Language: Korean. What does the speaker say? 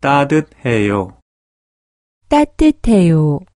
따뜻해요. 따뜻해요.